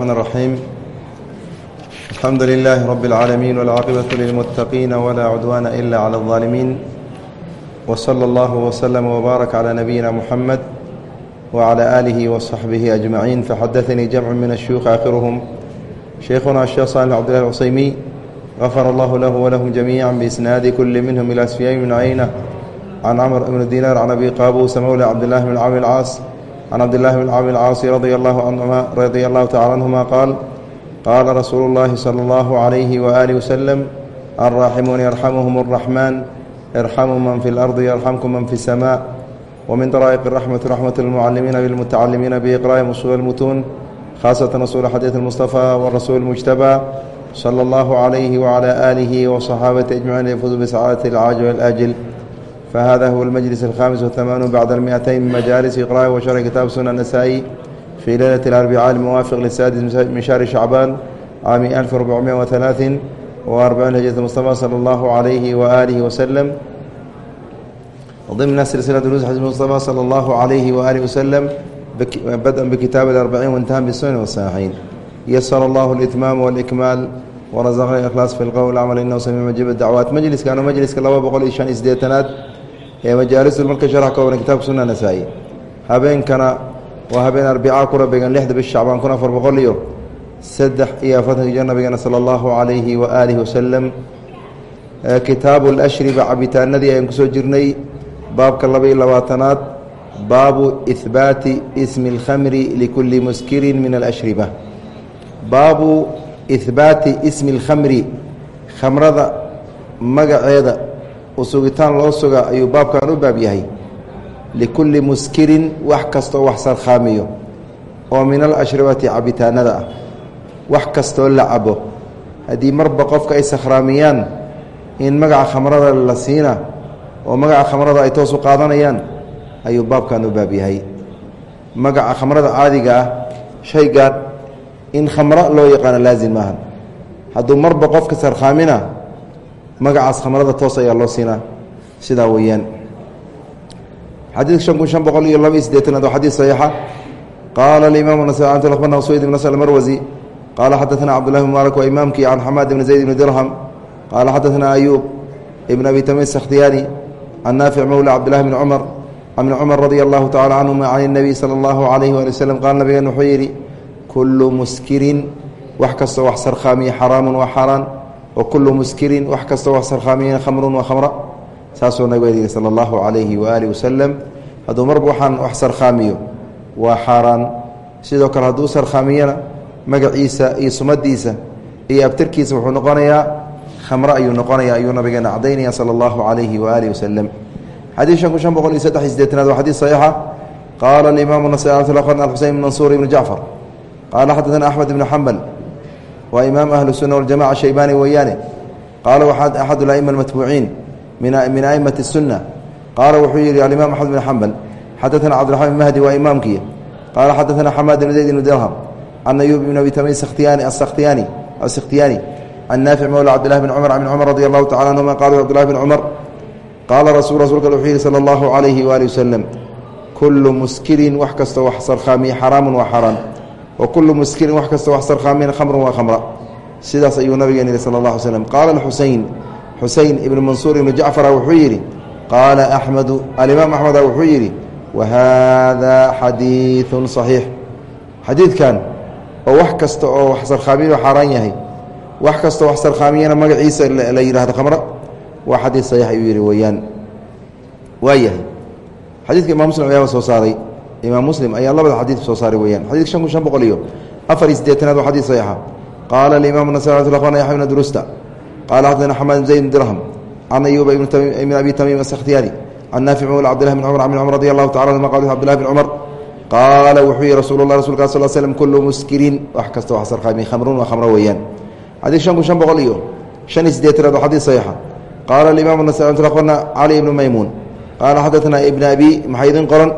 الرحمن الرحيم الحمد لله رب العالمين والعاقبة للمتقين ولا عدوان إلا على الظالمين وصلى الله وسلم وبارك على نبينا محمد وعلى آله وصحبه أجمعين فحدثني جمع من الشيوخ آخرهم شيخنا الشيخ صالح عبد الله العصيمي غفر الله له ولهم جميعا بإسناد كل منهم إلى سفيان بن عينة عن عمر بن دينار عن أبي قابوس مولى عبد الله بن عامر العاص can cabdillahi bn cabdi lcaasi radia allahu tacala canhuma qaal qaala rasuulu llaahi sala allahu calayhi waaalihi wasalam alraaximuun yarxamuhum araxmaan irxamuu man fi lardi yarxamkum man fi samaa wamin daraa'iq raxmati raxmatu lmucalimiina bilmutacalimiina biiqraa'ihim usuul almutuun khaasatan rasuula xadiid almustafaa warasuul mujtabaa sala allahu calayhi wacalaa aalihi wasaxaabati ajmaciin yafuduu bisacaadati alcaajil alaajil يفوز بسعادة العاجل والآجل فهذا هو المجلس الخامس والثمانون بعد المئتين من مجالس إقراء وشرح كتاب سنة النسائي في ليلة الأربعاء الموافق للسادس من شهر شعبان عام 1443 هجرة المصطفى صلى الله عليه وآله وسلم ضمن سلسلة دروس حديث المصطفى صلى الله عليه وآله وسلم بدءا بكتاب الأربعين وانتهى بالسنن والصحيحين يسر الله الإتمام والإكمال ورزقنا الإخلاص في القول والعمل إنه سميع مجيب الدعوات مجلس كان مجلس لaba boqol iyo shan iyo sideetanaad majaalisu marka sharx ka waran kitabka sunna nasaa-i. Habeenkana waa habeen arbicaa ku rabigan lixda bish shacbaan kun afar boqol iyo saddex iyo afartanki jir nabigeena sala allahu calayhi wa aalihi wasalam kitaabu lashriba cabitaanadii ayaan ku soo jirnay baabka laba iyo labaatanaad baabu ihbaati ismi اlkhamri likulli muskirin min alashriba baabu ihbaati ismi اlkhamri khamrada magaceeda usugitaan loo suga ayuu baabkan u baab yahay. Likulli muskirin wax kastaoo wax sarkhaamiyo oo min alashribati cabitaanada ah. Wax kastoo la cabo. Haddii marba qofka ay sakhraamiyaan in magaca khamrada la siina oo magaca khamrada ay toos u qaadanayaan ayuu baabkan u baab yahay. Magaca khamrada caadiga ah shaygan in khamro loo yaqaano laazim maaha hadduu marba qofka sarkhaamina magacaas khamrada toos ayaa loo siinaa sidaa weeyaan xadiidka shan kun shan boqol iyo laba iyo sideetanaad waa xadiid saxiixa qaala alimaam akhbarna sweyd ibn nasr almarwasi qaala xadaثna cabdullahi bn mubaarak waa imaamkii can xamaad ibn zayd ibni dirham qaala xadaثna ayuub ibn abi tamiis sakhtiyaani can naafic mowla cabdillahi bni cumar can ibni cumar radia allahu tacala canhuma can اnebiy salى allahu alayhi waali waslem qaala nabigan wuxuu yidhi kullu muskirin wax kastoo wax sarkhaamiya xaraamun waa xaaraan wkulu muskirin wax kastoo wax sarkhaamiyana khamrun waa khamra saasuu nabigu yidhi sala allahu calayhi waaalih wasalam hadduu marba waxaan wax sarkhaamiyo waa xaaraan. Sidoo kale hadduu sarkhaamiyana magaciisa iyo sumadiisa iyo abtirkiisa wuxuu noqonayaa khamro ayuu noqonaya ayuu nabigeena cadaynaya sala allahu calayhi waaalih wasalam xadiid shan kun shan boqol iyo saddex iyo sideetanaad waa xadiid saxiixa. Qaala alimaamu nasai alxuseyn ibn mansuur xambal waa imaam ahlu الsuna waljamaca shaybani weeyaane qaala waxaa axad اla'ima اlmatbuuciin min aimati الsuna qaala wuxuu yihi alimaam axmed bn xambal xadaثana cabdiraxmaan bn mahdi waa imaamkii qaala xadaثana xamaad bn zayd bn dirham can ayuub ibn abi tamiim akhtiyaani asikhtiyani can naafic mowla cabdillahi bn cumar bn cumar radi allahu tacala anhuma qala cbdillahi bn cumar qaala rasul rasulka wuxuu yihi salى اllahu عalayhi waali wasalam kulu muskirin wax kastoo wax sarkhaamiye xaraamu waa xaaraan wakulu muskirin wax kastoo wax sarkhaamina khamran waa khamra. Sidaas ayuu nabigeen yihi sala allah al slm qaala xuseyn xuseyn ibnu mansuur ibnu jacfara wuxuu yidhi qaala axmedu alimaam axmeda wuxuu yidhi wahaadaa xadiidun saxiix. Xadiidkan oo wax kasta oo wax sarkhaamiyo xaaraan yahay wax kastoo wax sarkhaamiyana magaciisa la yidhahdo khamra waa xadiid saxiix ayuu imaam muslim ayaa labada xadiid soo saaray weyaan xadidka shan kun shan boqol iyo afar iyo sideetanaad waa xadid saxiixa. Qaala alimaam nas akhbarna yaxya bn drusta qaala xadana xamaad zayd dirham can ayuuba ibn abi tamiim asakhtiyaani can naafic mawla cabdillahi bn cumar bn cumar radi allahu tacala anhuma qala cabdillahi bn cumar qaala wuxuu yihi rasuulu lah rasulka sal slm kullu muskirin. Wax kasta wax sarkhaami khamrun waa khamro weeyaan. Xadiid shan kun shan boqol iyo shan iyo sideetanaad waa xadiid saxiixa. Qaala alimaam nas akhbarna cali ibnu maymuun qaala xadaana ibn abi maxaa idin qoran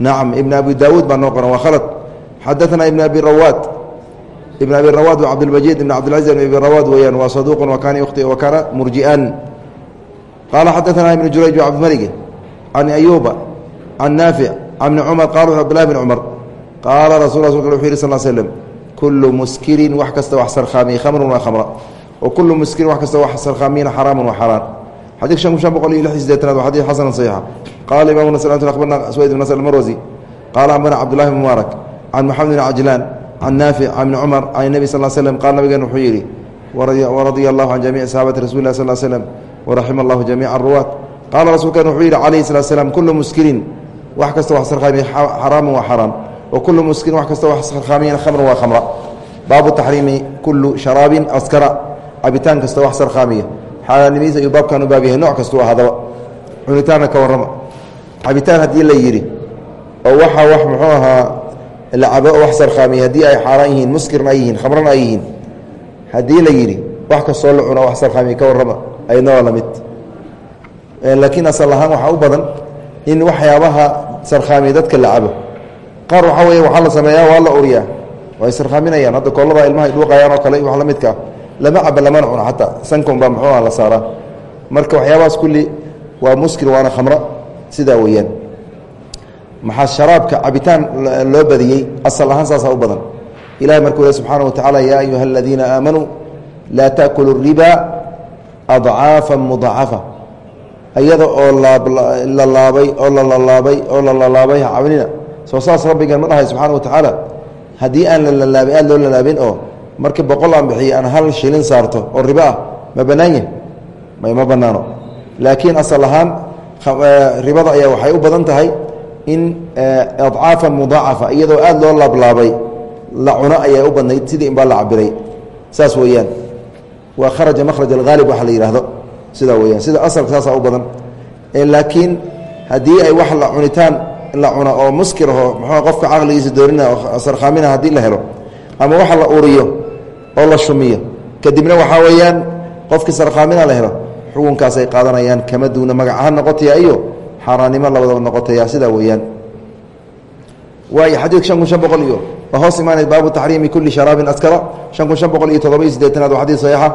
nacam ibn abi daawuud baa noo qoran waa khalad. Xadaثana ibn abi rawaad ibn abi rawaad waa cabdilmajiid ibn cabdilcaziz ibn abi rawaad weeyaan waa saduuqun wa kaana yukhti wa kaana murji'an. Qaala xadaثana ibn jurayj wa cabdilmaligi can ayuuba can naafic can ibni cumar qala cabdillahi bn cumar qaala rasul rasulka wuxuu yihi sal slm kullu muskirin wax kasta wax sarkhaamiye khamrun waa khamra. Wa kullu muskirin wax kasta wax sarkhaamiyana xaraamun waa xaaraan xadيث شhan شhan بqل iyo لح sideetanaad wa xadيث xasن صيixa qala imam أخbarna سwayd بن نصر المrwزي qala أخbarna cبداللahi بن mubaaرك can mحamed بن cajلان can naafic can بn cmر can النبي sl sلم qala nabigeen wuxuu yihi وradي الlah can جamiع صxaabati rasuل lah sl sلم وraxima الlah جamiع الruwاat qaala rasuulkeen wuxuu yihi عalaيه الصلاة sلام kulu muskirin wax kasta wax sarkhaamiya xaraamu waa xaraam وkulu muskirin wax kasta wax sarkhaamiyana khamra waa khamra baabu تaxriimi kulu شharaabin askara cabitaan kasta wax sarkhaamiya xaaraannimiisa ayuu baabkan u baab yahay nooc kastuu hadaba cunitaanna ka warrama. Cabitaan haddii la yidhi oo waxa wax muxuu ahaa lacabo oo wax sarkhaamiya haddii ay xaaraan yihiin muskirna ay yihiin khamrana ay yihiin haddii la yidhi wax kastoo la cuno wax sarkhaamiya ka warrama waa la mid. Laakiin asal ahaan waxaa u badan in waxyaabaha sarkhaamiya dadka la cabo qaar waxaa weeye waxaa la sameeyaa waa la uriyaa way sarkhaaminayaan hadda kollada ilmaha ay dhuuqayaan oo kale wax la midkaa lama caba lamana cuno xataa sankan baa muxuuha la saaraa. Marka waxyaabahaas kulli waa muskir waana khamro sidaa weeyaan. Maxaa sharaabka cabitaan loo badiyey asal ahaan saasaa u badan. Ilahay markuu le subxaana wa tacaala yaa ayuha aladiina aamanuu laa taakulu riba adcaafa mudacafa iyada oo la laabay oo la lalaabay oo la lalaabay cabnina soo saas rabbigeen ma dhahay subxaana wa tacaala. Haddii aan la lalaabin aad loo lalaabin oo markii boqol aan bixiyo aan hal shilin saarto oo ribo ah ma bannaan yahi may ma bannaano laakiin asal ahaan ribada ayaa waxay u badan tahay in adcaafan mudaacafa iyadoo aad loo laablaabay la cuno ayaa u badnayd sidii inbaa la cabiray saas weeyaan. Waa kharaja makhraj alghaalib waxa la yidhaahdo. Sidaa weyaan sida asalka saasaa u badan. Laakiin haddii ay wax la cunitaan la cuno oo muskir aho muxuu qofka caqligiisa doorina oo sarkhaamina haddii la helo ama waxa la uriyo oo la shumiyo kadibna waxaa weeyaan qofkii sarkhaamina la helo xukunkaasay qaadanayaan kama duuna magac ahaan noqotaya iyo xaaraannimo labadaba noqotaya sidaa weeyaan. Waay xadiidka shan kun shan boqol iyo waa hoos imaanay baabu taxriimi kuli sharaabin askara? shan kun shan boqol iyo toddoba-iyo sideetanaad waa xadiid saxiixa.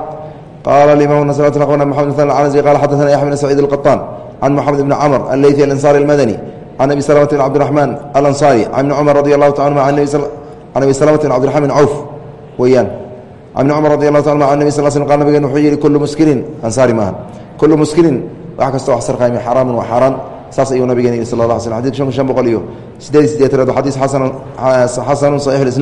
Qaala alimaam nasr qna maxamed mn canasi qala xadaثana yaxya bn saciid alqaطaan can moxamed bni camr alleythi alansaari almadani can abi salamata bn cabdiraxmaan alansaari can ibni cumar radi allahu taala anhu can abi salamata bn cabdiraxman bn cawf weeyaan can ibni cumar radi allahu ta an nebi sal sl qal nabigeen wuxuu yihi kullu muskirin ansaari maaha kullu muskirin wax kastoo wax sarqaami xaraamun waa xaaraan. Saas ayuu nabigeen yihi sal la sl xadidka shan boqol iyo sideed sideetanaad xadiis xasanu saxiix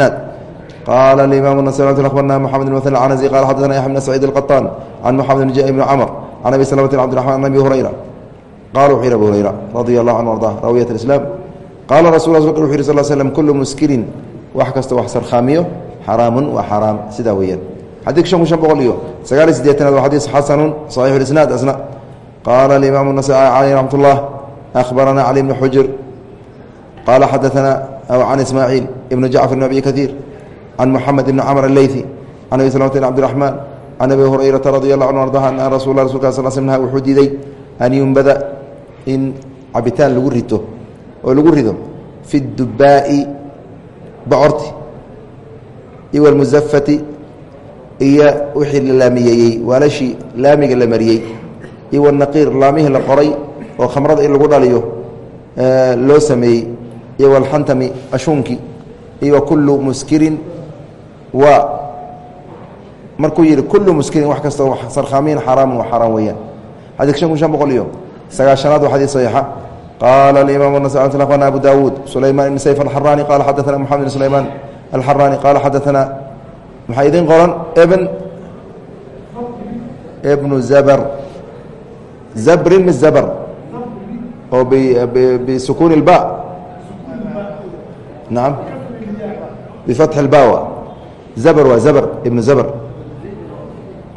an sarkhaamiyo xaraamun waa xaraam sidaa weeyaan xadiidka shan kun shan boqol iyo sagaaliy sideetanaad waa xadiis xasanun saxiixulisnaad asna qaala alimaam unasai caleyh raxmat ullah akhbaranaa cali bni xujr qaala xadaanaa can ismaaciil ibnu jacfar ibn abi kaiir can muxamed ibni camr aleyfi can abi salamata bn abdiraxmaan can abi hurayrata radi allahu anu ardaha an rasulla rasulka sal sl wuxuu diiday an yumbada in cabitaan lagu rito oo lagu rido fi dubaa'i bocorti iyo wlmusafati iyo wixii la laamiyeeyey waalashii laamiga la mariyey. Iyo wanaqiir laamihii la qoray oo khamrada in lagu dhaliyo loo sameeyey. Iyo walxantami ashuunki. Iyo kullu muskirin waa markuu yihi kullu muskirin wax kastoo sarkhaamiin xaraamu wa xaaraan weeyaan. Xadii shan kun shan boqol iyo sagaashanaad waa saxiixa. Qaala imam abu daawuud sulayman ibn sayf alxaraani qaala xadaana mxamed bn sulaymaan. alxaraani qaala xadaana maxaa idin qoran bn bnu zabr zabrin mi zabr oo bsukun اba naam bifatxi اlba zabr waa zabr ibnu zabr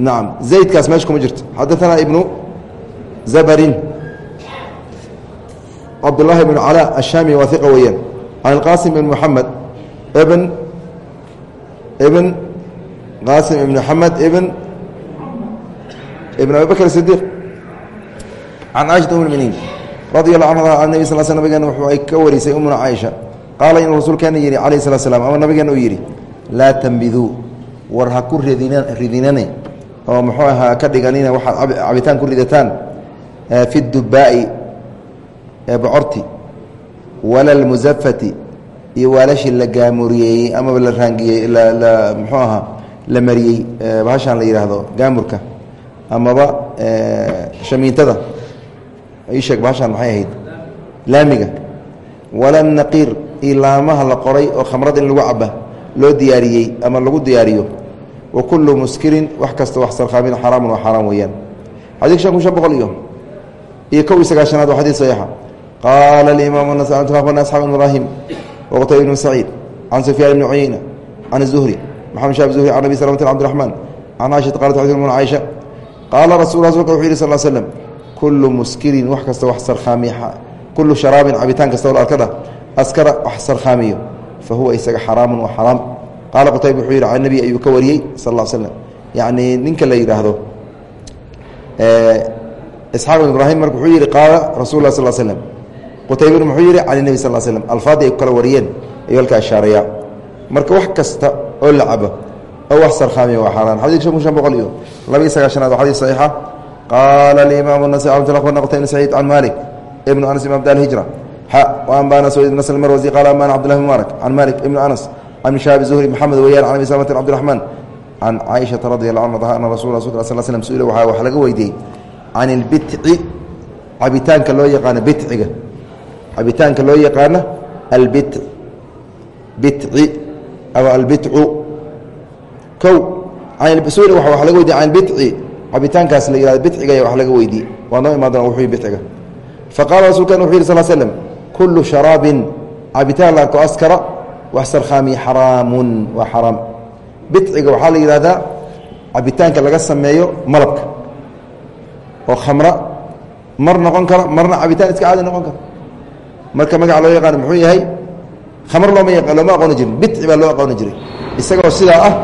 naam zaydkaas meesha kuma jirto xadaثana ibnu zabrin cabdالlahi bn calا الshami waa iqa weeyaan can اlqasim ibn mحamed bn ibn qaasim ibn xamed ibn ibn abi bakr sidiq can caaishat um lminiin radia allahu canha an nebi sal sl nabigeena wuxuu ay ka warisay umuna caaisha qaala inuu rasuulkeena yidhi calayh salaa slam ama nabigeena uu yidhi laa tambiduu war ha ku ridinane oo muxuu ahaa ka dhiganina waxaad cabitaan ku ridataan fi dubaa'i ee bocorti wala almusafati iyo waalashii la gaamuriyeeyey amaba la raangiyey la muxuu ahaa la mariyey bahashaan la yidhaahdo gaamurka amaba shamiintada isheeg bahashaan maxay ahayd? Laamiga. Wala naqiir iyo laamaha la qoray oo khamrad in lagu caba loo diyaariyey ama lagu diyaariyo. Wa kullu muskirin wax kasta wax sarkhaamin xaraamun waa xaaraam weeyaan. Xadii shan kun shan boqol iyo iyo kow iyo sagaashanaad waa xadiid saxiixa. Qaala alimaam akhbarna asxaab ibraahim waqtay ibnu saciid can sufyaan ibni cuyeyna can الzuhri maxamed shab zuhri can abi slmt cbdiraxmaan can caaishata qalat xadid caaisha qaala rasul rasulka wuxuu yihi sal l slm kullu muskirin wax kasta wax sarkhaamiy kullu sharaabin cabitaan kasta oo arkada askara wax sarkhaamiyo fa huwa isaga xaraamun wa xaraam. Qaala qutayba wuxuu yidhi can nebi ayuu ka wariyey sal l slm yacni ninka la yidhaahdo isxaaq ibn ibraahim marka wuxuu yihi qaala rasul lah sal slm qutayban muxuu yidhi can nebi sal slm alfaadii ay kala wariyeen ayuu halkaa ishaaraya marka wax kasta oo la cabo oo wax sarkhaamiya waa xaaraan. Xadiid kun shan boqol iyo labaiy sagaa shanaad wa xadiis saxiixa. Qaala alimaam anasai amatullah qurna qutayna saciid can maalik ibnu anas ibn abd alhijra xa waanba anas ibn asl marwasi qaala amana cabdullahi mubaarak can malik ibnu anas can shaabi zuhri maxamed weeyaan can abi salamatin cabdiraxmaan can caaishata radi allah anhu ana rasul sl sl slm su'ila waxaa wax laga weydiiyey can ilbitci cabitaanka loo yaqaano bitciga cabitaanka loo yaqaano albit bitci ama albitcu. Kow su'ila waa wax laga weydiye can bitci cabitaankaas la yihahdo bidciga wax laga weydiiyey. Waa noo doona wuxuu bidciga faqala rasulkan wuxu yidhi sal slm kullu sharaabin cabitaan la arko askara wax sarkhaamiya xaraamun waa xaraam. Bidciga waxaa la yidhahdaa cabitaanka laga sameeyo malabka oo khamra mar noqon kara marna cabitaan iska caadi noqon kara marka magaca loo yaqaano muxuu yahay khamr looma looma aqooni jirin bidci baa loo aqooni jiray. Isagoo sidaa ah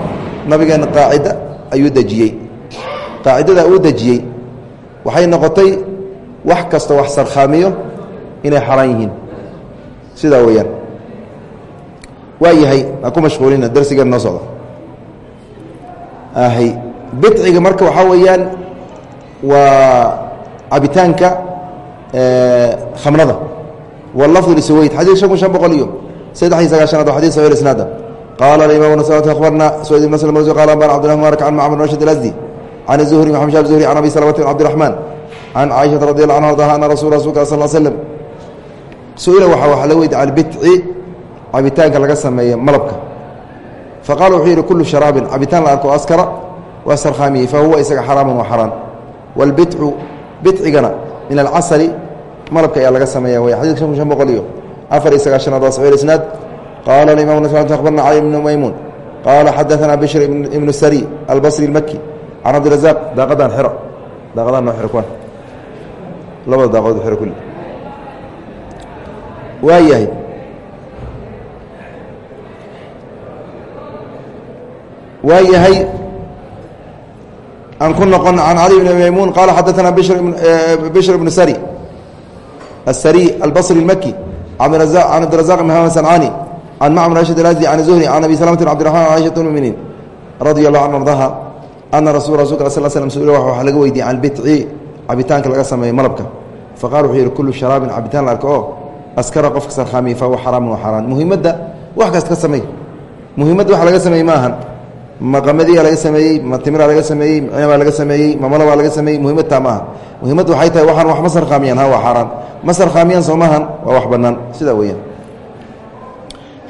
nabigeena qaacida ayuu dejiyey. Qaacidada uu dejiyey waxay noqotay wax kasta wax sarkhaamiyo inay xaraan yihiin. Sidaa weeyaan. Waa yahay ha ku mashquulina darsigan noo socda ahy bidciga marka waxaa weeyaan waa cabitaanka khamrada wlafd lsweyd xadii shan kun shan boqol iyo saddex iyo sagaashanaad waa xadis sahir isnaada qaala aimam nasat abarna suweyd ibn slm qal ambana cbdillah mubarak can macmar rashid alasdi can zuhri maxamed shab zuhri can abi salmat bin cabdiraxmaan can caaishata radi alla anha ardaha ana rasul rasulka a sal slm su'ila waxaa wax la weydi albitci cabitaanka laga sameeya malabka fa qaala wuxuu yidhi kullu sharaabin cabitaan la arko askara waa sarkhaamiye fa huwa isaga xaraaman waa xaraan wاlbitcu bicigana min alcasali malabka ayaa laga sameeya way xadid shan kun shan boqol iyo afar iyo sagaashanaad waa saxiix isnaad qaala imam akhbarna cali bn maymuun qaala xadaثana bishr ibn sari albصri اlmaki can cabdirazaq daaqadaan xiro daaqadaan noo xiro kuwan labada daaqadood xiro kulli waa yahay waa yahay aan ku noqon can cali bn maymuun qaala xadaثana bishr bishr ibnu sari الsrي الbصري الmkي عن cبدiرزاq بن hmام سنعاnي عن mcمر رشد الأزدي عن الزهري عن أبي سلمة بن عبدالرحمن عائشة المؤمiنين رضي الله عنه أرضاها أنa رsuل رsulka صل سلم su wa laga weydiye can bidci cabitaanka laga sameeyo malabka faqال wuxuu yihi kulu شhراaبin cabitaan la arko oo askara qofka sarkhaamiy fahuwa xaraaم wa xaraan muhimadda wax kasta ka sameey muhimadda wax laga sameeyey ma ahan ma qamadiya laga sameeyey ma laga sameeyey cinabaa laga sameeyey ma malabaa laga sameeyey muhimadtaa ma aha muhimadda waxay tahay waxaan wax ma sarkhaamiyaan ha waa xaaraan. Ma sarkhaamiyaan soo maahan waa wax bannaan. Sidaa weeyaan.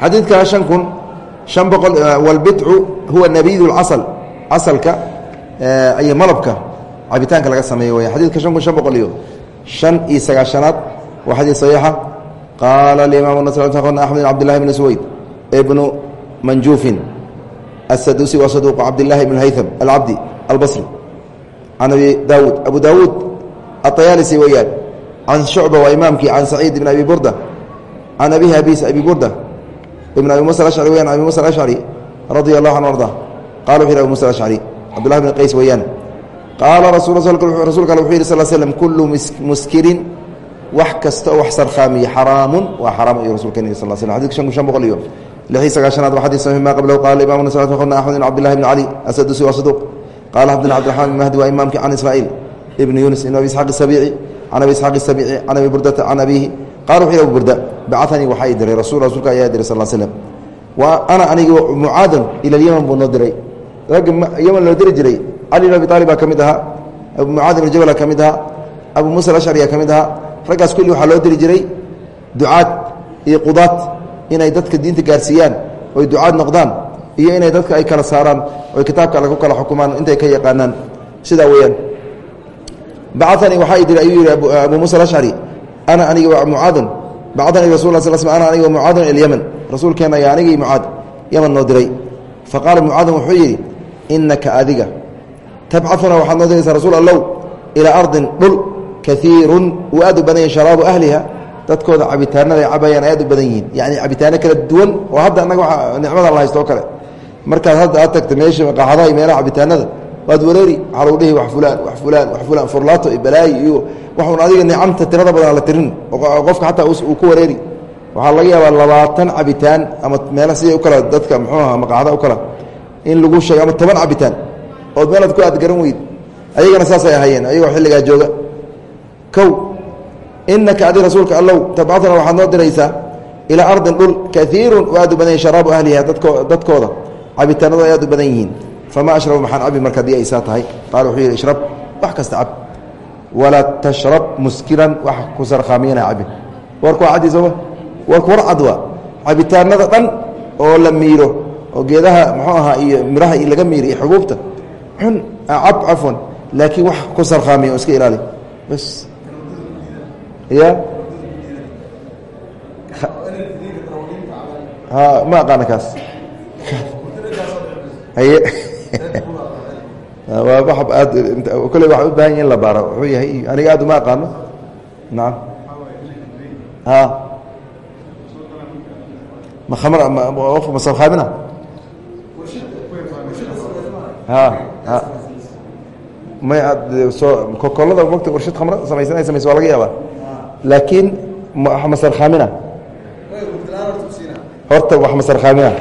Xadiidka shan kun shan boqol walbidcu huwa nabiid اlcasal casalka iyo malabka cabitaanka laga sameeyo weya xadidka shan kun shan boqol iyo shan iyo sagaashanaad waa xadiid saxiixa. Qaala alimaam axmed bn cabdillahi bn suweyd ibnu manjuufin السدوسي وصدوق عبد الله بن الهيثم العبدي البصري عن أبي داود أبو داود الطيالسي ويان عن شعبة وإمامك عن سعيد بن أبي بردة عن أبيه أبيس أبي بردة ابن أبي موسى الأشعري ويان أبي موسى الأشعري رضي الله عنه وارضاه قالوا في أبي موسى الأشعري عبد الله بن قيس ويان قال رسول رسولك الوحيد صلى الله عليه وسلم كل مسكر وحكست وحسر خامي حرام وحرام أي رسول كني صلى الله عليه وسلم حديث شنك شنبق اليوم لحي lixii sagaashanaad waa xadii ma qablahu qaala imamuna s akhna axmed ibn cabdillahi bn cali asadusi waa saduuq qaala xabdullah bdiraxman ibn mahdi waa imaamkii can israa'iil ibn yunis ibn abi isxaaq isabiici can abi isxaaq isabiici can abi burdata can abiihi qaala wuxuu abu burda bacanii waxaa i diray rasul rasuulka ayaa diray sal slem wa ana aniga mucaadan ila lyeman buu noo diray ragga yeman loo diri jiray cali ibn abi aalibaa ka mid ahaa abu mucaad ibn jabala ka mid ahaa abu muusa alashcariya ka mid ahaa raggaas kulli waxaa loo diri jiray ducaad iyo qudaad inay dadka diinta gaarsiiyaan oy ducaad noqdaan iyo inay dadka ay kala saaraan oy kitaabka alle kala xukumaan intay ka yaqaanaan. Sidaa weeyaan. Bacanii waxaa i diray ayuu yihi abu muusa alashcari ana aniga mucaadun bacanii rasul sl sl ana aniga mucaadun ilyaman rasuulkeenna ayaa anigii mucaad yaman noo diray. Fa qaala mucaadun wuxuu yidhi inaka adiga tabcaduna waxaad noo diraysaa rasuul allow ilaa ardin dhul kaiirun uu aad u badan yahay sharaabu ahliha dadkooda cabitaanada ay cabayaan aad u badan yihiin. Yani cabitaano kala duwan oo hadda annaga waa nicmada la haysto oo kale. Markaad hadda aad tagta meesha qaxadaha iyo meelaha cabitaanada waad wareeri waxaa lagu dhihi wax fulaan wax fulaan wax fulaan furlaato iyo balaayi iyo waxuun adiga nicamta tirada badan la tirin. Qofka xataa uu ku wareeri. Waxaa laga yaabaa labaatan cabitaan ama meela siday u kala dadka muxuu aha maqaxda u kala in lagu sheego ama toban cabitaan. Ood meelaad ku aad garan weyd. Ayagana saasay ahaayeen ayagoo xilligaa jooga. Kow inaka adi rasuulka allow tabcaduna waxaad noo diraysaa ilaa ardin dhul kaiirun u aad u badan sharaabu ahliha dadko dadkooda cabitaanadu ay aad u badan yihiin famaa ashrabu maxaan cabi marka haddii ay saa tahay qaala wuxuu yidhi ishrab wax kasta cab walaa tashrab muskiran wax ku sarkhaamiyana cabin warku waa caddi sooma warku war cad cabitaanada dhan oo la miiro oo geedaha muxuu ahaa iyo miraha laga miiro iyo xubuubta xun cab cafwan laakiin wax ku sarkhaamiya oo iska ilaali bas ya ma aqaana kaas haye waa waxab aad kolley waxa u baahan yahi in la baaro. Wuxuu yahay aniga aad uma aqaano? Nacam ha. Ma khamr qofka masarkhaamina ha ha. May aad soo kokolada wata warshad khamra samaysan ay samayso waa laga yaabaa laakiin masarkhaamina horta wax masarkhaamina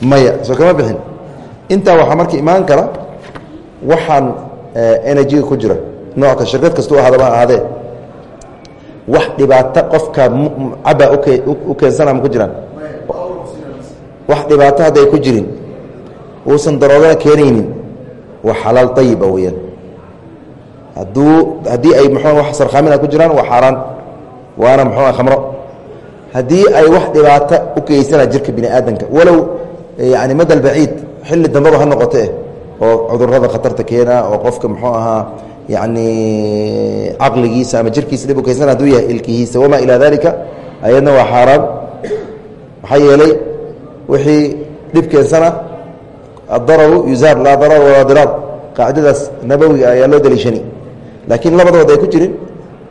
maya soo kama bixin. Intaa waxaa marka imaan kara waxaan enerjiga ku jira. Nooc shirkad kasta u ahaadaba ha ahaadee. Wax dhibaato qofka caba u keensana ma ku jiraan. Wax dhibaato hadday ku jirin uusan daroogana keenaynin. Waa xalaal ayiba weyaan hadduu haddii ay mxu wax sarkhaamina ku jiraan waa xaaraan. Waana muxuua khamro. Haddii ay wax dhibaato u geysana jirka bini aadamka walow yani madal baciid xilli dambaba ha noqote oo cudurrada khatarta keena oo qofka muxuu ahaa yani caqligiisa ama jirkiisa dhib u keysana haduu yahay ilkihiisa wamaa ilaa dalika ayadna waa xaaraan. Maxaa yeelay wixii dhib keensana adararu yuzaar laa darar walaa diraar. Qaacidadaas nabowiga ayaa loo daliishani laakiin labadood ay ku jirin.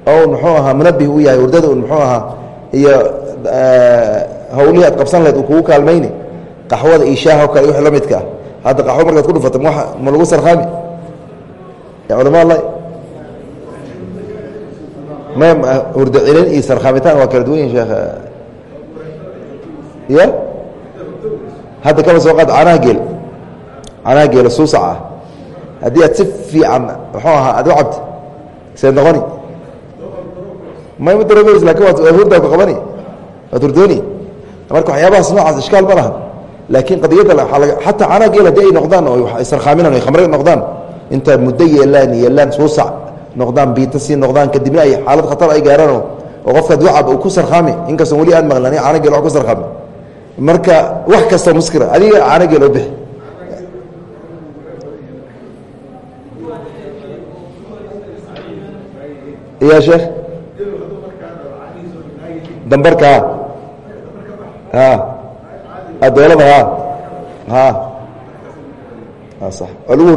Oo muxuu ahaa munabih u yahay urdada un muxuu ahaa iyo hawlihii aad qabsan lahed uu kugu kaalmayni qaxwada iyo shaaha o kale wix la midka ah. Hadda qaxwo markaad ku dhufato ma ma lagu sarkhaami ya culama allahi ma hurdo celin iyo sarkhaamitaan waa kala duwan yihiin sheekh. Ya hadda kaba soo qaad canaha geel. Canaha geelo suusac haddii aad si fiican muxuu ahaa aad u cabto seed noqoni. Mayma daroogeysa laakiin hurdaa ku qabani. Waad hurdooni marka waxyaabahaas noocaas ishkaal ma laha. Laakiin qadiyadda xataa canaha geel haddii ay noqdaan oo ay sarkhaaminan ay khamre noqdaan inta muddo yeelaan yeelaan suusac noqdaan biita sii noqdaan kadibna ay xaalad khatar ay gaaraan oo qofka ducab ku sarkhaami inkastoo weli aan maqlan cana geel wa ku sarkhaami marka wax kastoo muskira adiga cana geel oo bixi ya sheekh dambarka. A doolada ha. Ha. A sax. Waa lagu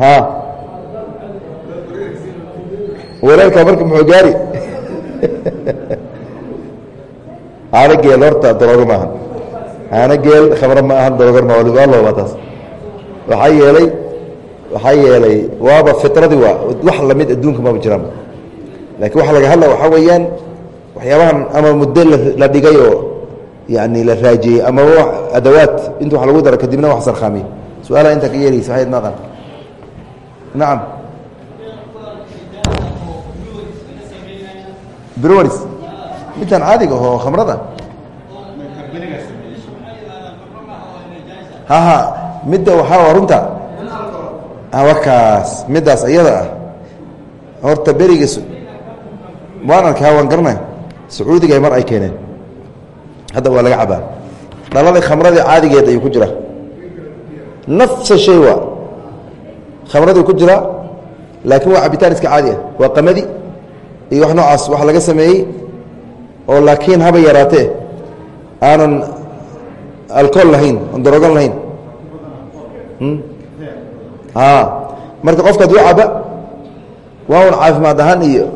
ha. Wareerka marka muxuu gaari? Geel horta maahan caano geel khamro ma ahan daroogar ma waa looba taas waxaa yeelay waxaa yeelay waaba fitradii waa wax la mid adduunka maba jiraan laakiin waxa laga hadla waxaa weeyaan waxyaabahan ama muddo la dhigay oo yani la raajiyey amaba adawaad inta wax lagu daro kadibna wax sarkhaamiye su'aalaha intaa ka yeeraysa waxayd maqan nacam brwaris midtan caadiga oo khamrada haha midda waxaa runta. Wakaas middaas iyada ah. Horta beriga waan arkaa waan garanay sacuudiga mar ay keeneen. Hadda waa laga cabaa. Dhaladii khamradii caadigeed ayuu ku jira. Nafsa shay waa. Khamradii ku jira laakiin waa cabitaan iska caadi ah. Waa qamadi iyo wax noocaas wax laga sameeyey oo laakiin haba yaraatee. Aanan alcool lahayn on darogan lahayn. Marka qofka aduu caba waa un caafimaad ahaan iyo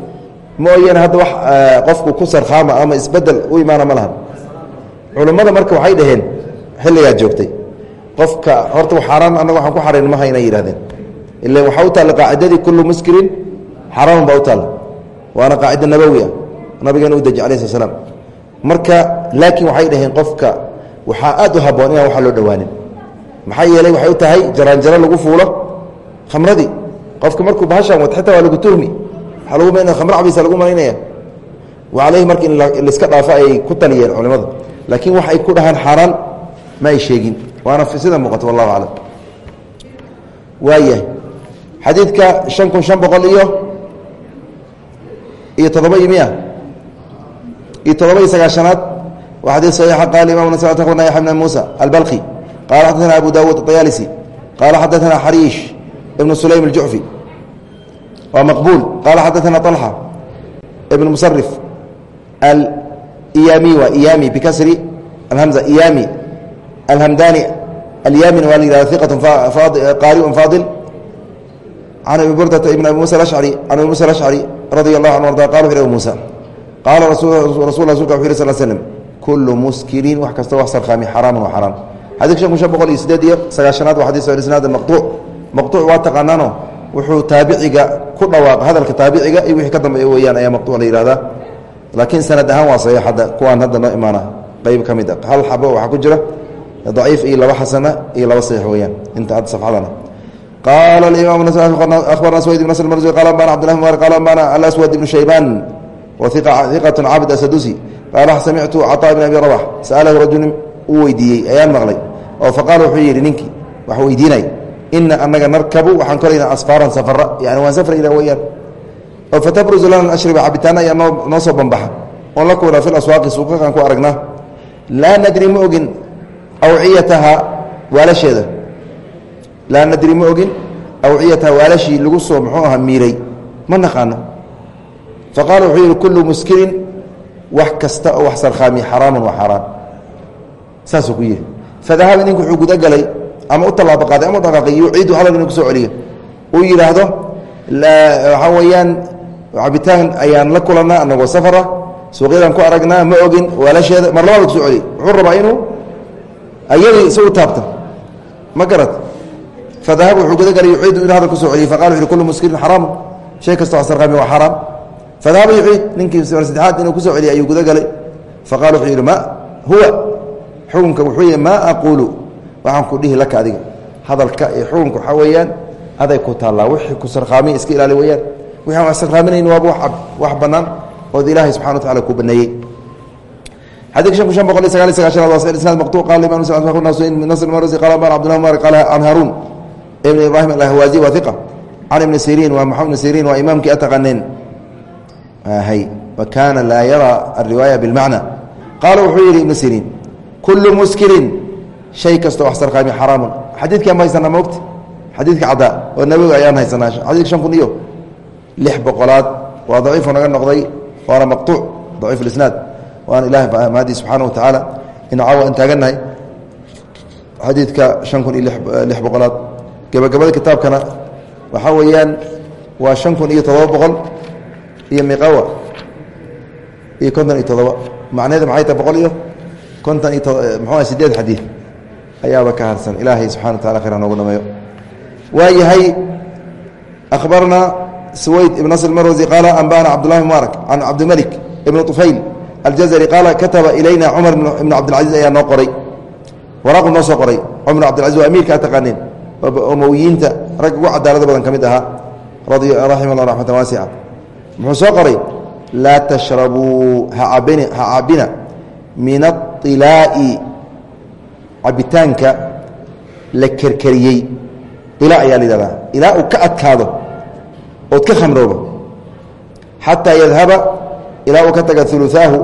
mooyaane hadda wax qofku ku sarkhaama ama isbeddel u imaana ma lahan. Culummada marka waxay dhaheen xilligaa joogtay qofka horta xaaraan annaga waxaan ku xarayn maha inay yidhahdeen ila waxaa u taalla qaacidadii kullu muskirin xaraaman baa u taalla. Waana qaacida nabowi ah nabigeena u deji alayh sl slam marka laakiin waxay dhaheen qofka waxaa aad u haboon inaan waxa loo dhowaanin maxaa yeelay waxay u tahay jaraanjaro lagu fuulo khamradii qofka markuu bahashaan wad xitaa waa lagu tuhmi. Waaa khamr cabiisa lagu malaynaya wa aleyhi marka in laiska dhaafo ay ku taliyeen culimadu. Laakiin wax ay ku dhahaan xaaraan ma ay sheegin. Waana sida muuqato wallahu aclam. Waayahay xadiidka shan kun shan boqol iyo iyo toddoba iyo miya iyo toddoba iyo sagaashanaad waa xadiid saxiixa qaala imam nas akhbarna yaxya bn muusa albalqi qala xadaثna abu dawud aطayaalisi qala xadaثna xariish ibn sulaym الjucfi waa maqbuul qala xadaثna طalxa ibn musarif alyami waa iyami bikasri alhamza iyami alhamdani alyamin waa la yihahda iqat qaariun faadil can abi burdata ibn abi musa ashcari can abi musa alashcari radi allahu anhu arda qala wuxu abu musa qaala rasul rasulka wuxu yih sal slm kulu muskirin wax kasta wax sarkhaami xaraaman wa xaraam xadidka shan kun shan boqol iyo sideed iyo sagaashanaad waa xadis isnaad maqtuuc maqtuuc waa taqaanaano wuxuu taabiciga ku dhawaaqa hadalka taabiciga iyo wixii ka dambeeya weeyaan ayaa maqtuuc la yihahdaa laakiin sanad ahaan waa saxiix hadda kuwaan hadda noo imaana qeyb ka mid a hal xabo waxaa ku jira daciif iyo laba xasana iyo laba saxiix weeyaan inta hadda safxadana qaala alimaam akhbarna swayd ibn nasr marzi qala ambana cbdillah mubari qala ambana alaswad ibnu shaybaan wa iqatun cabd asadusi qaala samictu caطaa ibn abi rabax sa'alahu rajulin uu weydiiyey. ayaan maqlay. oo faqaala wuxuu yidhi ninkii wax weydiinay ina anaga narkabu waxaan koraynaa asfaaran safara yani waan safrayna weyaan oo fatabruzu lana ashriba cabitaana ayaa noo noo soo bambaxa oon la kuunaa fi aswaaqi suuqakaan ku aragnaa laa nadri ma ogin awciyataha waalasheeda laa nadri ma ogin awciyataha waalashii lagu soo muxuu ahaa miiray ma naqaano faqaala wuxuu yidhi kullu muskirin wax kasta oo wax sarkhaami xaraaman wa xaaraan saasuu ku yidhi fadahaba ninku wuxuu gudagalay ama u tallaabo qaaday ama u dhaqaaqay yuciidu hadal ku soo celiyo. Uu yidhaahdo waxaa weeyaan cabitaan ayaan la kulannaa anagoo safara suuqyadaan ku aragnaa ma ogin waalasheeda mar labaad ku soo celiy wuxuu rabaa inuu ayadii isagu taabta ma garad. Fadahaba wuxuu gudagalay yuciidu inuu hadal ku soo celiyo faqala uhi kullu muskirin xaraamu shay kasta wax sarkhaami waa xaraam fadahaba yuciid ninkii mar saddexaad inuu ku soo celiya ayuu gudagalay faqala wuxuu yidhi ma huwa xukunka wuxuu yihi maa aquulu waxaan ku dhihi laka adiga hadalka iyo xukunka waxaa weeyaan aday ku taallaa wixii ku sarkhaamiya iska ilaali weyaan wixi aan sarkhaaminayn waaba wax bannaan ood ilaahay subxana wa tacala kuu baneeyey xadidka shan kun shan boqol iyo sagaal iyo sagaashanaad waa isnaad maqtuuc qala imam nasr marsi qala ban abdullah mari qala can haruun ibn ibrahim alahwaazi waa iqa can ibni siriin waa maxamed ibni siriin waa imaamkii ataqaneen wa kaana laa yara alriwaaya bilmacna. Qaala wuxuu yidhi ibnu siriin kullu muskirin shay kastoo wax sarkhaami xaraamun. Xadiidkaan ma haysanaa moogta xadiidka caddaa oo nabowi ayaan haysanaa xadidka shan kun iyo lix boqolaad waa daciifu naga noqday waana maqtuuc daciif lisnaad waana ilahay mahadii subxaana wa tacaala inu caawa aan taagannahay xadiidka shan kun iyo lix boqolaad. Gebagabada kitaabkana waxaa weeyaan waa shan kun iyo todoba boqol iyo miqawa iyo konton iyo todoba macneeda maxay tahay boqol iyo? Konton iyo eh, mxuah sideed xadiid? Ayaaba ka harsan ilaahay subxana wa tacala khayr ha noogu dhameeyo. Waa yahay akhbarnaa suwayd ibn nasr marwasi qaala anba'ana cabdullahi mubaarak can cabdimalik ibn طufayl aljazari qaala kataba ilayna cumar ibn cabdilcaziiz ayaa noo qoray. Waraaqu noo soo qoray. Cumar cabdilcaziz waa amiirka a taqaanin omowiyiinta ragga ugu cadaalada badan ka mid ahaa. Raxima allah raxmatan waasica muxuu soo qoray? Laa tashrabuu ha cabin ha cabina min ailaa'i cabitaanka la kerkeriyey ilaa ayaa la yihahdaa ilaa uu ka adkaado ood ka khamroobo xataa yadhaba ilaa uu ka taga uluaahu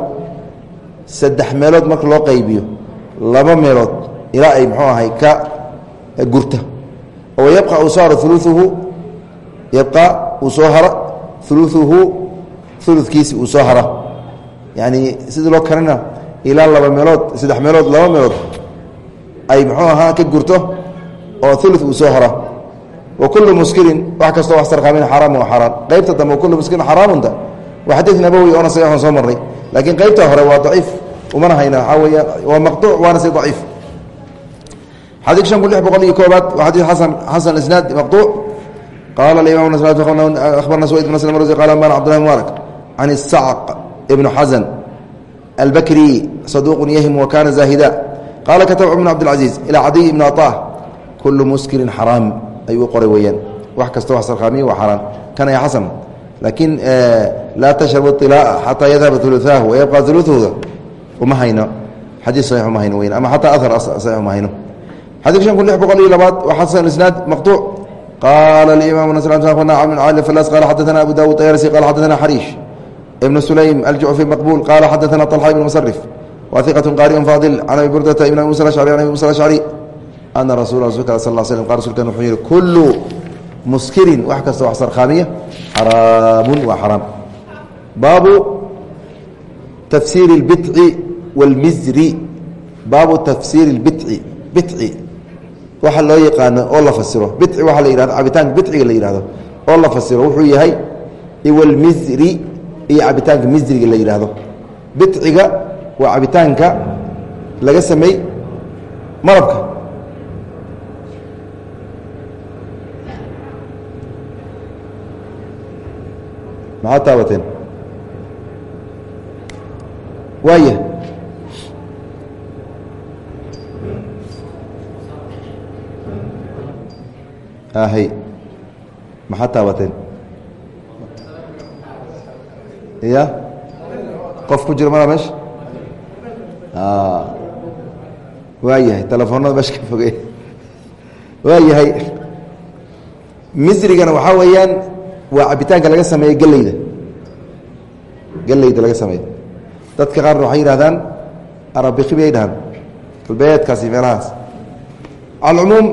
saddex meelood marka loo qaybiyo laba meelood ilaa ay muxuu ahay ka gurta. Oo yabqa soo haro uluuhu yabqa uu soo haro uluuhu uludkiisi uu soo hara yani sidii loo karina ilaa laba meelood saddex meelood laba meelood ay muxuu ahaa ka gurto oo ulu uu soo hara wa kullu muskirin wax kastoo wax sarqaamin xaraamu wa xaaraan qaybta dambe kullu muskirin xaraamunta. Waa xadiid nabowi oona saxiixon soo marnay. Laakiin qaybta hore waa daciif. Umana hayna waxaa weeyaan waa maqtuuc waana si daciif. Xadiid shan kun lix boqol iyo koobaad waa xadiid xasan xasan isnaad maqtuuc qaala alimam akhbarna swayd bn slm qala ambana cbdullahi mubaarak can isacq ibnu xasan albakri saduuqun yahim wa kana zaahida qaala kataba cumr bn cabdilcaziiz ilaa cadiy ibni aطah kullu muskirin xaraam ayuu qoray weeyaan wax kasta wax sarkhaamiya waa xaraan kana ya xasan laakiin laa tashrabu ilaa'a xataa yadhaba uluaahu wayabqa uluuhuda uma hayno xadiis saxiix uma hayno weyan ama xataa ahar saxiix uma hayno xadii shan kun lix boqol iyo labaad waa xasan isnaad maqtuuc qaala alimaam falas qala xadaana abu dawud ayarsi qala xadaana xariish ibn sulaym aljucfi maqbuul qaala xadaana طalxa ibn musarif wa iqat qaariun faadil can abi burdata ibn abi musa ashcri an abi musa ashcri ana rasul rasulka sal l slm qa rasulkan wuxuu yihi kullu muskirin wax kasta wax sarkhaamiya xaraamun waa xaraam baabu tafsiiri اlbici wاlmizri baabu tafsiiri اlbici bici waxa loo yaqaano oo la fasiro. Bici waxaa la yihahdo cabitaanka biciga la yihahdo oo la fasiro. Wuxuu yahay iwalmizri iyo cabitaanka mizriga la yidhaahdo biciga waa cabitaanka laga sameey malabka. Maxaad taabateen? Waaya ahay maxaad taabateen? Ya qof ku jiro mala meesha waa yahay telefoonada meesha ka fogey waa yahay. Misrigana waxaa weeyaan waa cabitaanka laga sameeyo geleyda geleyda laga sameeyo dadka qaarna waxay yidhahdaan arabiki bay dhahaan galbeedkaasi meelahaas. Alcumuum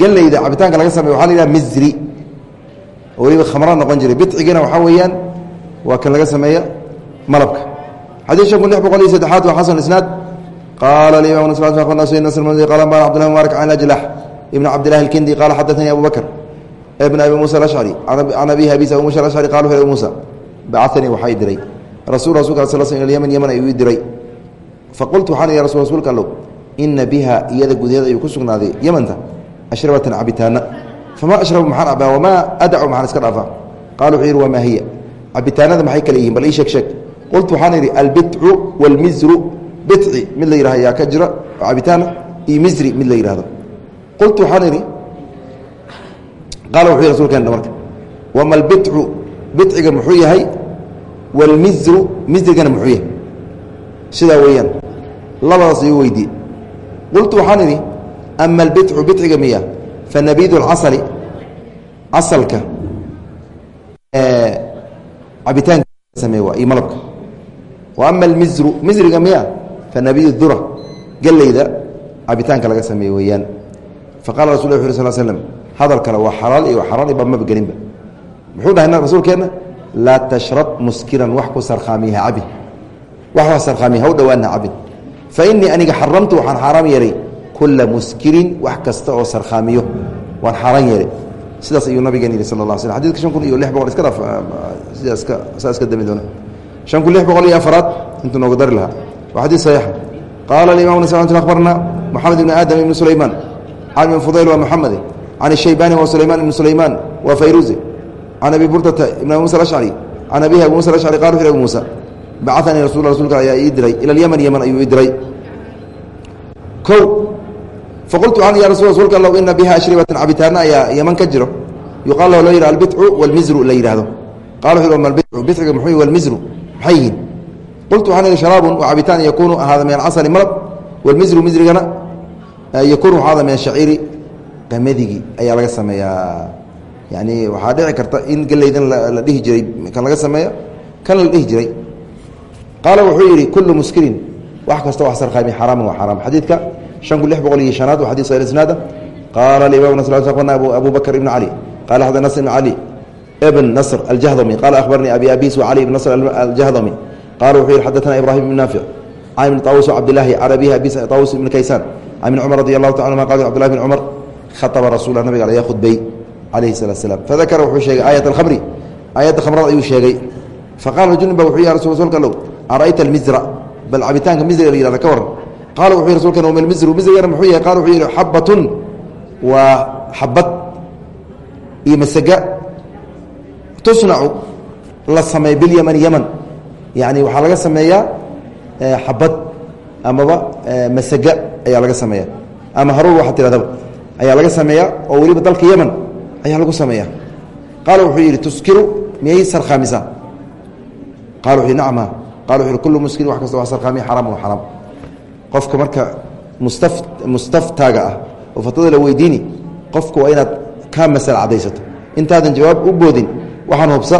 gelayda cabitaanka laga sameyo waa la yidhaha mizri. Oo weliba khamra noqon jiray. Bicigana waxaa weeyaan waa kan laga sameeyo malabka. Xadii shan kun lix boqol iyo saddexaad waa xasan isnaad. Qaala alimam n qala ambana abdulahi mubaarak can ajlax ibn cabdilahi alkindi qaala xadaanii abu bakr. Ibn abi muusa alashcari can abihi abis abi musa alashcari qala wuxu abu muusa bacanii waxaa i diray rasul rasulka sal sl ilyman yaman ayuu i diray. Faqultu waxaan ihi rasul rasuulka allow. Ina biha iyada gudaheed ayuu ku sugnaaday yamanta ashrabatan cabitaana fama ashrabu maxaan abaa wamaa adacu maxaan iska dhaafaa? Qala wuxuu yidhi wamaa hiya? Cabitaanada maxay kale yihiin? Bal ii sheeg sheeg. Qultu waxaan idhi albitcu wاlmizru bici mid la yihah yaa ka jira oo cabitaana iyo mizri mid la yihahdo qultu waxaan idhi qaala wuxuu yhi rsulkeena marka wama albitcu biciga muxuu yahay wاlmizru mizrigana muxuu yahay? Sidaa weeyaan labadaas igu weydiye qultu waxaan idhi ama albitcu biciga miya fanabiid اlcasali casalka cabitaanka samey waa iyo malabka wa ama almizru mizriga miya fanabiy dura geleyda cabitaanka laga sameeye weeyaan faqala rasul ll sl slm hadal kale waa xalaal iyo xaraan iba maba gelinba muxuu dhahay rasuulkeenna laa tashrab muskiran wax ku sarkhaamiyaha cabi wax waa sarkhaamiya ha u dhawaana cabin fa inii aniga xaramtu waxaan xaaraam yeelay kula muskirin wax kasta oo sarkhaamiyo. Waan xaaraan yeelay. Sidaas ayuu nabigeen yihi sal la sl xadidka shan kun iyo lix boqol iska dhaaf sidaa iska saa iska dami doona. Shan kun lix boqol iyo afaraad intuu nooga dari lahaa. Waa xadiid saxiixa qaala alimam nas akhbarna moxamed ibni aadam ibni sulaymaan. Can ibn fudayl waa moxamede can shaybani wa sulayman ibni sulaymaan waa fayruuzi can abi burdata ibn abi musa alashcari can abihi abi musa alashcari qala wuxu abi muusa bacanii rasul rasulka ayaa ii diray. Ila alyaman yeman ayuu ii diray. O faqultu waxaan ya rasul rsulka allow ina biha ashribatan cabitaana ayaa yaman ka jiro yuqaal lahu loo yidhi albidcu walmizru la yidhahdo qala wuxu ma albidcu bidciga muxuu walmizru maxay yihiin qultu waxaan ihi sharaabun waa cabitaan yakuunu ahaada min alcasali malab walmizru mizrigana yakuunu waxu ahaada min ashaciiri qamadigi ayaa laga sameeyaa yani waxaa dhici karta in gelaydan la dhihi jiray kan laga sameeyo kan la dhihi jiray qaala wuxuu yidhi kullu muskirin wax kastoo wax sarqaami xaraaman waa xaraam xadiidka shan kun lix boqol iyo shanaad waa xadis sahih isnaada qaala alimam nas akhbarna abu bakr ibn cali qala xadana nasr ibn cali ibn nasr aljahdami qala akhbarnii abi abis wa cali ibn nasr aljahdami qala wuxuu yihi xadaثana ibrahim ibn naafic can ibn طawus cabdillahi can abihi abis طawus ibn kaysaan can ibn cumar radi allahu ta anuma qal cbdillah bn cumar khaطba rasulah nabiga ayaa khudbay calayhi salatu slam fadakara wuxuu sheegay aayat alkhamri aayadda khamrada ayuu sheegay faqala junub ba wuxuu ya rasul rsulka low ara'ayta almizra bal cabitaanka mizriga la yihahda ka waran qaala wuxuu yih rsulkan wma lmizru mizrigana muxuu yahay qala wuxuu yihi xabatun waa xabad iyo masega tusnacu la sameey bilyamani yaman yani waxaa laga sameeyaa xabad amaba masega ayaa laga sameeya ama haruur waxaa tihahdaba ayaa laga sameeyaa oo weliba dalka yaman ayaa lagu sameeya qaala wuxuu yidhi tuskiru miyay sarkhaamisaa qala wuxu yhi nacma qala wuxu yhi kullu muskirin wax kasta waa sarkhaamiya xaraam wa xaraam qofka marka mustaf mustaftaaga ah oo fatwada la weydiini qofku waa inaad kaa masal cadaysato intaadan jawaab u boodin waxaan hubsa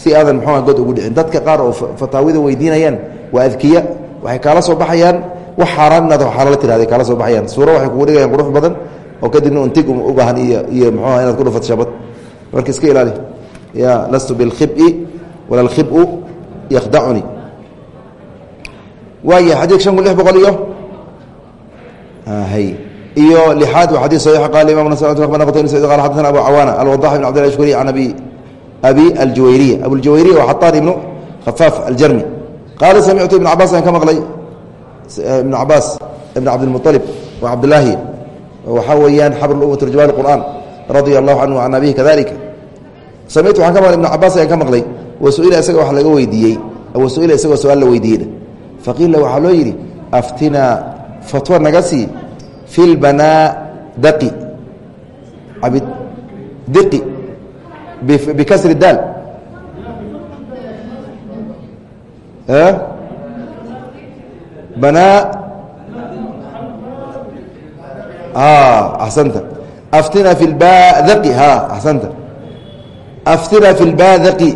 si aadan muxuua god ugu dhicin. Dadka qaar oo fataawida weydiinayaan waa adkiya waxay kaala soo baxayaan wax xaaraan inaad xalaalo tirahday kaala soo baxayaan. Suuro waxay kugu dhigayaan qurux badan oo kadibna untig u baahan iyo iyo muxuuha inaad ku dhufato shabad. Marka iska ilaali. Ya lastu bilkhibi wala alkhibu yakhdacuni waaya xadiidka shan kun lix boqol iyo iyo lixaad waa xadii صaيح qal imam qala xadثna abu cawaana alوضاح بن cbd shkuri can abi abi aljuwayriya abuاljawayriya wa xaطaan ibnu khafaaf aljarmi qaala samictu ibn cabaas aan ka maqlay ibn cabaas ibn cabdilmuطalib wa cabdilaahi waxaa weeyaan xabr uma turjumaan qur'an radia allahu canhu can abihi kadalika samictu waxaan ka maqlay ibn cabaas ayaan ka maqlay wasuila isaga wax laga weydiiyey wasuila isagoo su-aal la weydiiyey faqiila waxaa loo yidhi aftinaa fatwa naga sii fi lbanaadaqi abdiqi bikasri daal banaa axsanta aftina fi lbaadaqi ha axsanta aftina fi lbaadaqi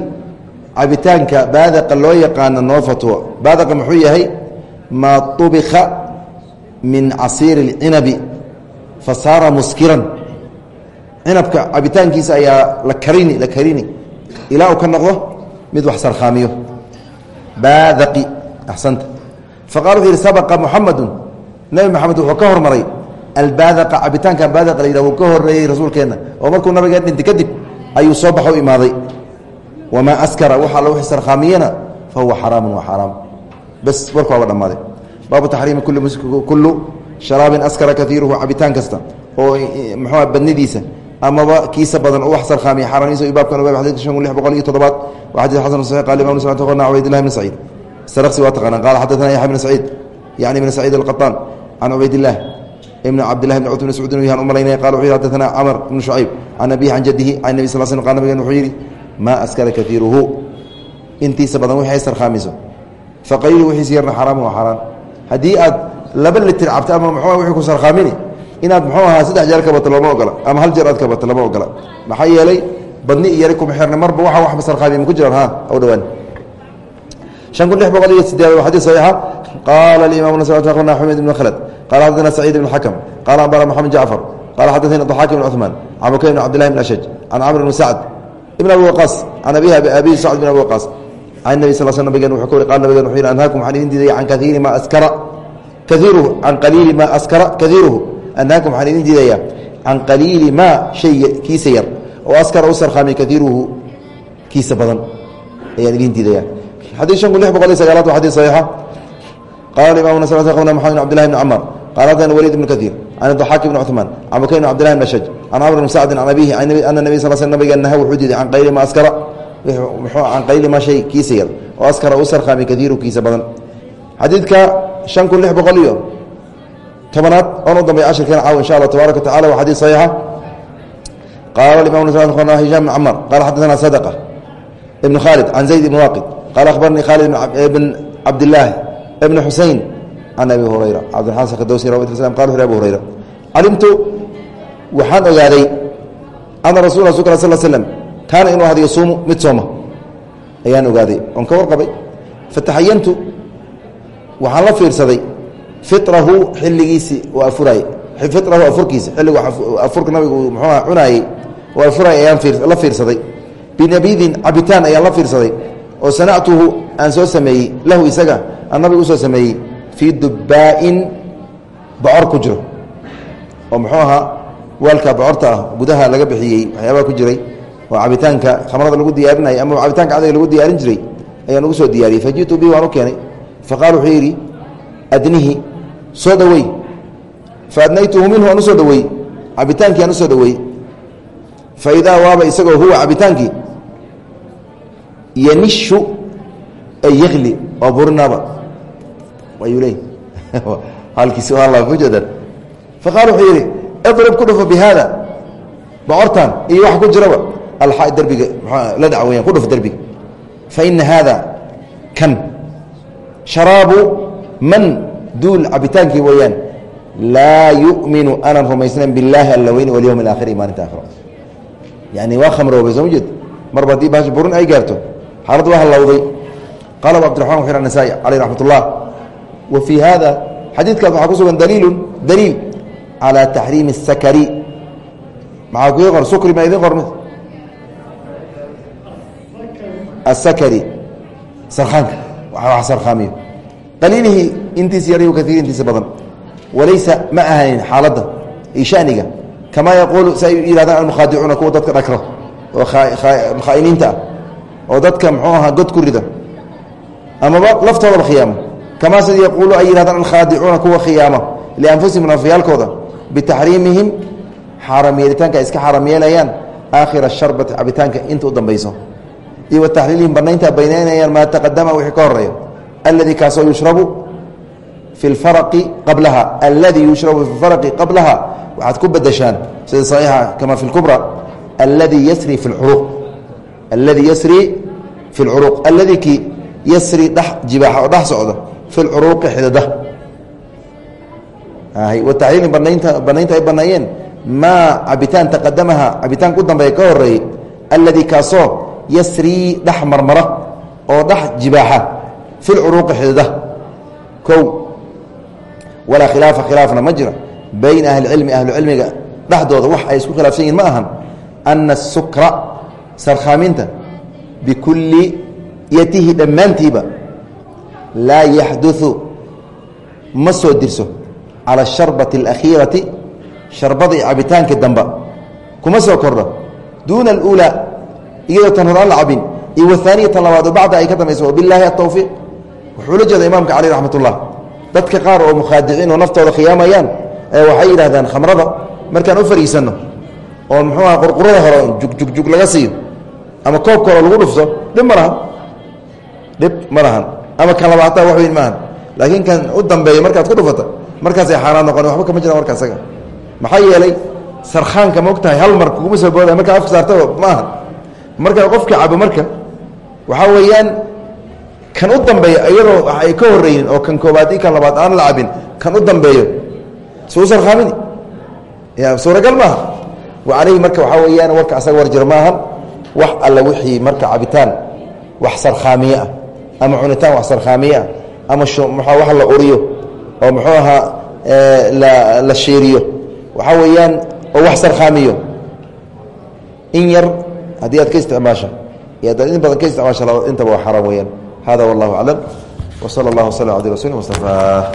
cabitaanka baadaqa loo yaqaano noo fatwo baadaqa muxuu yahay? Maa ubika min casiiri اlcinabi fasaara muskiran. Cinabka cabitaankiisa ayaa la karini la karini. Ilaa uu ka noqdo mid wax sarkhaamiyo. Baadaqi axsanta. Faqala wuxuu yihi sabaqa muxamadu nebi moxamed wuxuu ka hormaray albaadaqa cabitaanka baadaqa la yidhah uu ka horeeyey rasuulkeenna oo markuu nabiga dhintay kadib ayuu soo baxo imaaday. Wamaa askara waxa alla wix sarkhaamiyana fa huwa xaraamu wa xaraam. Bes warku waaba dhammaaday baabu taxriimi kullu sharaabin askara kaiiruhu cabitaan kasta oo mxua badnidiisa amaba kiisa badan oo wax sarkhaamiya xaaraaniisa baabkan ogaab xadidka shan kun lix boqol iyo toddobaad wa xadid xasan saxiix qala imam muslim taqona cubaydillahi bn saciid saraqsi waa taqaanaan qala xadathana yaxya bn saciid yacni bn saciid alqaطaan can cubaydillaah ibn cabdillahi bn cutb bn scuudin yahan u malaynaya qala wuxuu yihi xadathana camr bn shucayb can abihi can jadihi can nebi sal slam qala nabigen wuxuu yidhi maa askara kaiiruhu intiisa badan wixi ay sarkhaamiso faqaliilu wixiisa yarna xaraam waa xaaraan haddii aad laba litir cabto ama mxu wii ku sarkhaamini inaad muxuu ahaa saddex jeer ka bato lama ogola ama hal jeer aad ka bato lama ogola maxaa yeelay badni iyo yari kuma xirna marba waa waxba sarkhaami ma ku jiraan ha aw dhawaan شhan kun lix boqol iyo sideed waa xadيث صaيixa qala الimaم أخبرna xميد بن khلد qala xadثna سعيد بن حكم qala أنbana محamed جعفر qala xadثnي ضحاk بن cثمان can bukayr بن cبد لله بن أشج can cمر بن سعد بن أبي وقاص can abihi abi سعد بن أبي وقاص can النبي صل sل nabgen وu qal nabgen وu yhi anhaakum waxaan idin diidaya can kaiiri ma askara kaiiruhu can qaliili maa askara kaiiruhu anhaakum waxaan idin diidayaa? Can qaliili maa shay kiisa yar oo askara u sarkhaami kaiiruhu kiisa badan ayaan idin diidayaa. Xadii shan kun lix boqol iyo sagaalaad waa xadii saxiixa. Qala imamuna sal qawna maxamed abdillahi bni camar qala hadana weliid ibni kaiir can adaxaaki bni cuثmaan can bakay bn cbdillahi bn ashaj can camr bni sacdin can abihi ana nabi sal sl nabiga naha wuxuu diiday can qayli ma askara can qayli maa shay kiisa yar oo askara u sarkhaami kaiiruhu kiisa badan xadiidka شhan kun lix boqol iyo tobanaad oon u dambay cashirkeena caaw insha allah tabaaraka wa tacala waa xadiis saxiixa. Qaala imam hisham bn camar qala xadaثana sadqa ibn khaalid can zayd ibn waaqid qala akhbaranii khaalid bn cabdillaahi ibn xusein can abi hurayra cabdilxasan khadowsi qala wuxu abu hurayra calimtu waxaan ogaaday ana rasul rasulka sal slm kaana inuu ahad yasuumu mid sooma ayaan ogaaday. Oon ka warqabay. Fataxayantu waxaan la fiirsaday firahu xilligiisii oo afuraayey firahu afurkiisa xilligu afurka nabigu muxuuha cunaayey oo afuraayay ayaan la fiirsaday. Binabidin cabitaan ayaan la fiirsaday oo sanactuhu aan soo sameeyey lahu isaga aan nabiga u soo sameeyey fii dubbaa-in bocor ku jiro. Oo muxuu ahaa waalka bocorta ah gudaha laga bixiyey waxyaabaha ku jiray oo cabitaanka khamrada lagu diyaarinayay ama cabitaanka cadayga lagu diyaarin jiray ayaan ugu soo diyaariyey. Fajitu bihi waan u keenay faqaala wuxuu yidhi adnihi soo dhaweey faadnaytuhu minhu aan u soo dhaweey cabitaankii aan u soo dhaweey faidaa waaba isagoo huwa cabitaankii yanishu ay yaqli waa burinaaba ayuu leey halkiisi alla ku jeedan. Faqaala wuxuu yidhi idrib ku dhufo bi haada bocortan iyo wax ku jiraba. Alxa derbiga la dhac weyaan ku dhufo derbiga fa ina haada kan sharaabu man duul cabitaankii weeyaan laa yuminu aanan rumaysanan bilaahi alla walyowm alaakhir i maalinta yani waa khamroobay soo ma marba haddii bahash burun ay gaarto. Xaalad waa halowday qaala abu abdiraxman waxir anasaa'i caleyh raxmat ullah wa fii haada xadiidkaas waxaa ku sugan daliilun daliil calaa taxriimi asakari maxaa ku qor sukri ma idin qormi asakari sarkaanka qaliilihii intiisa yar kaiir intiisa badan. Walaysa ma ahayn xaaladda iyo shaniga. Kamaa yaquulu si ay yihahdaan almukhaadicuuna kuwa dadka dhakro oo khaa'iniinta ah oo dadka muxuu ahaa god ku rida amaba laftoodaba khiyaamo. Kamaa sida yaquulu ay yihahdaan alkhaadicuuna kuwa khiyaama lianfusihim nafyaalkooda bitaxriimihim xaaram yeelitaanka iska yeelayaan aakhira sharbati cabitaanka inta u dambayso iyo wa taxliilihim banaynta banaynayaan maa taqadama wixii ka horreeya alladii kaasoo yushrabu fi lfaraqi qablaha. Alladii yushrabu fi lfaraqi qablaha. Waxaad ku bedeshaan sida saxiixa kama fi lkubra alladii yasri fi lcuruq alladii yasri fi lcuruq alladii kii yasri dhex jibaaxa oo dhex socda fi lcuruuqi xidada. Wataxliilin banaynta banaynta ay baneeyeen maa cabitaan taqadamaha cabitaan ku dambeeya ka horeeyey alladii kaasoo yasrii dhex marmara oo dhex jibaaxa fi lcuruuqi xidida o walaa khilaafa khilaafna ma jiro bayna ahlicilmi ahlucilmiga dhexdooda. Wax ay isku khilaafsan yihiin ma ahan ana asukra sarkhaaminta bikulliyatihi dhammaantiiba laa yaxduu ma soo dirso cala sharbati alakhiirati sharbada cabitaanka damba kuma soo kordho. Duuna aluulaa iyadoo tan hor aan la cabin iyo wahaaniya tan labaad oo bacda ay ka dambayso wabilaahi atowfiiq wuxuu la jeeda imaamka caleyh raxmat dadka qaar oo mukhaadiciin oo naftooda khiyaamayaan waxay yidhahdaan khamrada markaan u fariisanno oo muxuu aha qurqurada hore jugjugjug laga siiyo ama koobka hore lagu dhufto dhib ma lahan. Dhib ma lahan. Ama kan labaata wax weyn maahan laakiin kan u dambeeya markaad ku dhufata markaasay xaaraan noqon waxba kama jiraan warka maxaa yeelay sarkhaanka ma og hal mar kuguma soo booda markaa afka saartaba ma markaa qofka cabo marka waxaa weeyaan kan u dambeeya iyadoo ay ka horreynin oo kan koobaad i kan labaad aan la cabin kan u dambeeyo suu sarkhaamini ya suuragal maaha? Wa caleyhi marka waxaa weeyaan warka asaga war jiro maahan wax alla wixii marka cabitaan wax sarkhaamiye ah ama cunitaan wax sarkhaamiye ah ama wax la uriyo oo muxuu ahaa la shiiriyo. Waxaa weeyaan oo wax sarkhaamiyo in yar haddii aad ka isticmaasha iyo haddaad in badan ka isticmaasha intaba waa xaraam weyaan hada wallahu aclam. W sala اllah wslam abdi rasul mustafaa